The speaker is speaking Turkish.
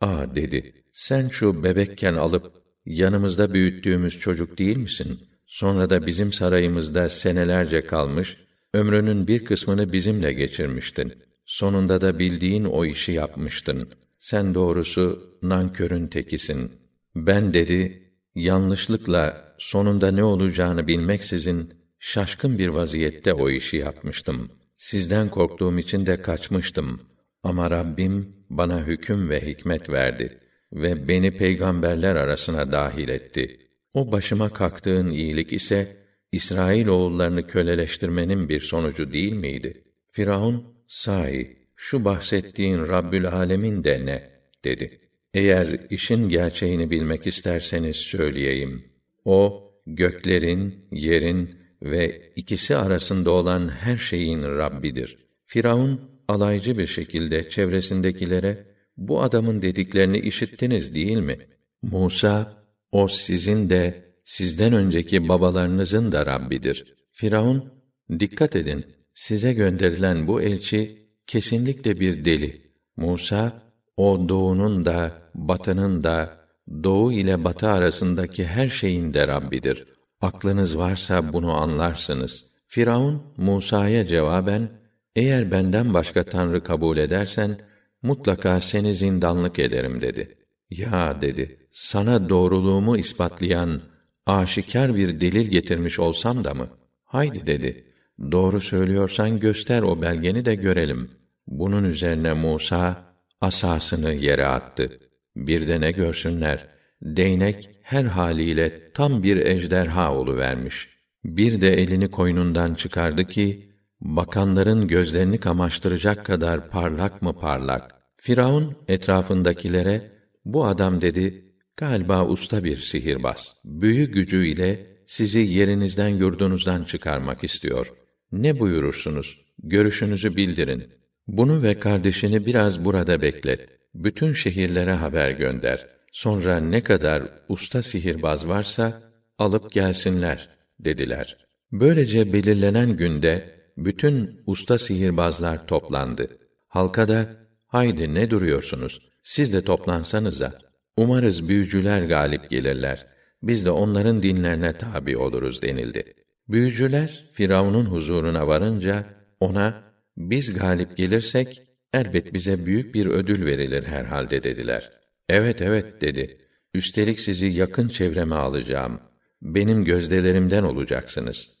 Aa dedi. Sen şu bebekken alıp yanımızda büyüttüğümüz çocuk değil misin? Sonra da bizim sarayımızda senelerce kalmış, ömrünün bir kısmını bizimle geçirmiştin. Sonunda da bildiğin o işi yapmıştın. Sen doğrusu nankörün tekisin. Ben dedi, yanlışlıkla sonunda ne olacağını bilmeksizin şaşkın bir vaziyette o işi yapmıştım. Sizden korktuğum için de kaçmıştım. Ama Rabbim bana hüküm ve hikmet verdi ve beni peygamberler arasına dahil etti. O başıma kalktığın iyilik ise İsrail oğullarını köleleştirmenin bir sonucu değil miydi? Firavun, sahi şu bahsettiğin Rabbül Alemin de ne? dedi. Eğer işin gerçeğini bilmek isterseniz söyleyeyim. O, göklerin, yerin ve ikisi arasında olan her şeyin Rabbidir. Firavun, alaycı bir şekilde çevresindekilere, bu adamın dediklerini işittiniz değil mi? Musa, o sizin de, sizden önceki babalarınızın da Rabbidir. Firavun, dikkat edin, size gönderilen bu elçi, kesinlikle bir deli. Musa, o doğunun da, batının da, doğu ile batı arasındaki her şeyin de Rabbidir. Aklınız varsa bunu anlarsınız. Firavun Musa'ya cevaben eğer benden başka tanrı kabul edersen mutlaka seni zindanlık ederim dedi. Ya dedi. Sana doğruluğumu ispatlayan aşikar bir delil getirmiş olsam da mı? Haydi dedi. Doğru söylüyorsan göster o belgeni de görelim. Bunun üzerine Musa asasını yere attı. Bir de ne görsünler? Değnek her haliyle tam bir ejderha vermiş. Bir de elini koynundan çıkardı ki bakanların gözlerini kamaştıracak kadar parlak mı parlak. Firavun etrafındakilere bu adam dedi galiba usta bir sihirbaz. Büyü gücüyle sizi yerinizden yurdunuzdan çıkarmak istiyor. Ne buyurursunuz? Görüşünüzü bildirin. Bunu ve kardeşini biraz burada beklet. Bütün şehirlere haber gönder. Sonra ne kadar usta sihirbaz varsa alıp gelsinler dediler. Böylece belirlenen günde bütün usta sihirbazlar toplandı. Halka da haydi ne duruyorsunuz? Siz de toplansanıza. Umarız büyücüler galip gelirler. Biz de onların dinlerine tabi oluruz denildi. Büyücüler Firavun'un huzuruna varınca ona biz galip gelirsek elbet bize büyük bir ödül verilir herhalde dediler. Evet evet dedi. Üstelik sizi yakın çevreme alacağım. Benim gözdelerimden olacaksınız.